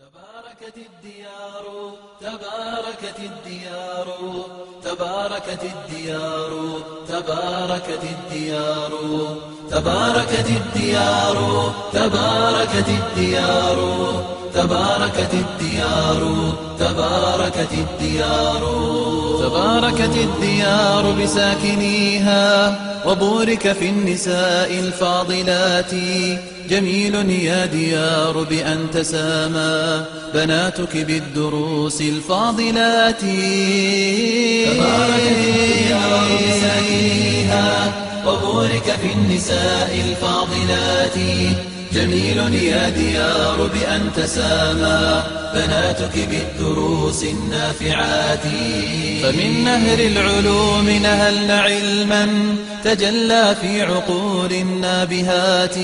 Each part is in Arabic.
تباركت الديار تباركت الديار تباركت الديار تباركت الديار تباركت الديار تباركت الديار تباركت الديار تباركت الديار تباركت الديار بساكنيها وبورك في النساء الفاضلات. جميل يا ديار بأن تسامى بناتك بالدروس الفاضلات. وبورك في النساء الفاضلات. جميل يا ديار بأن تسامى بناتك بالدروس النافعات. فمن نهر العلوم نهلن علما تجلى في عقول النابهات.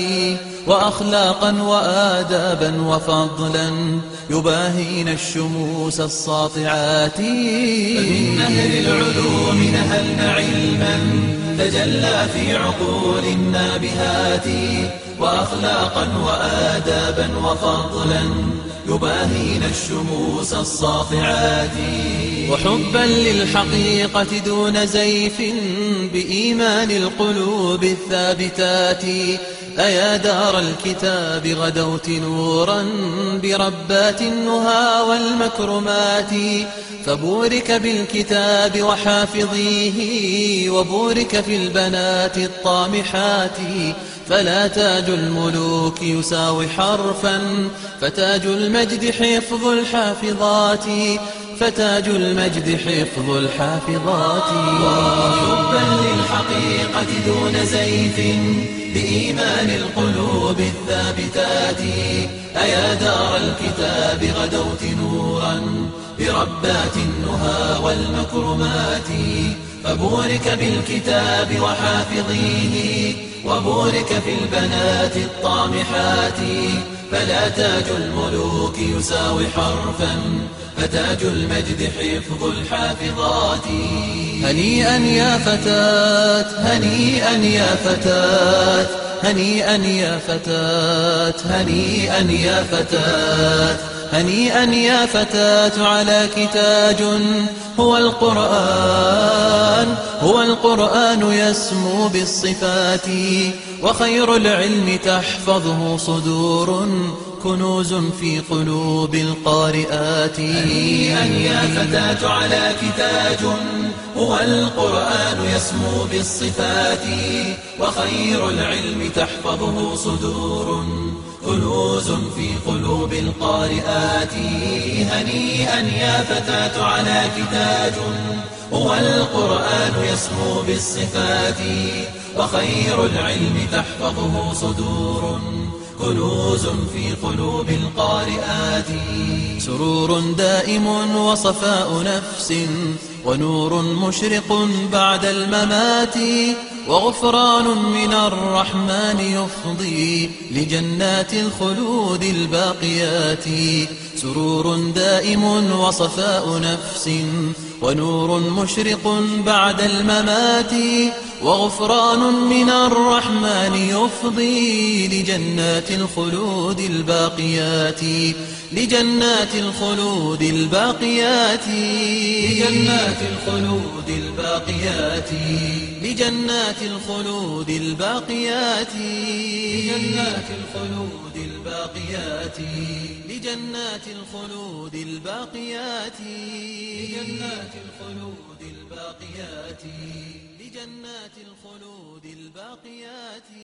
وأخلاقا وآدابا وفضلا يباهين الشموس الساطعات. فمن نهر العلوم نهلن علما تجلى في عقول النابهات. وأخلاقا وآدابا وفضلا. يباهين الشموس الصافعات. وحبا للحقيقة دون زيف بإيمان القلوب الثابتات. أيا دار الكتاب غدوت نورا بربات النهى والمكرمات. فبورك بالكتاب وحافظيه وبورك في البنات الطامحات. فلا تاج الملوك يساوي حرفا فتاج الم المجد حفظ الحافظات فتاج المجد حفظ الحافظات. وحبا للحقيقة دون زيف بإيمان القلوب الثابتات. أيا دار الكتاب غدوت نورا بربات النهى والمكرمات. فبورك بالكتاب وحافظيه وبورك في البنات الطامحات. فلا تاج الملوك يساوي حرفا فتاج المجد حفظ الحافظات. هنيئا يا فتاة هنيئا يا فتاة هنيئا يا فتاة هنيئا يا فتاة هنيئا يا فتاة على كتاج هو القرآن. هو القرآن يسمو بالصفات وخير العلم تحفظه صدور كنوز في قلوب القارئات. هنيئا يا فتاة على كتاج هو القرآن يسمو بالصفات وخير العلم تحفظه صدور كنوز في قلوب القارئات. هنيئا يا فتاة على كتاج هو القرآن يسمو بالصفات وخير العلم تحفظه صدور كنوز في قلوب القارئات. سرور دائم وصفاء نفس ونور مشرق بعد الممات وغفران من الرحمن يفضي لجنات الخلود الباقيات. سرور دائم وصفاء نفس ونور مشرق بعد الممات وغفران من الرحمن يفضي لجنات الخلود الباقيات لجنات الخلود الباقيات. لجنات الخلود الباقيات. لجنات الخلود الباقيات. لجنات الخلود الباقيات. لجنات الخلود الباقيات. لجنات الخلود الباقيات. لجنات الخلود الباقيات.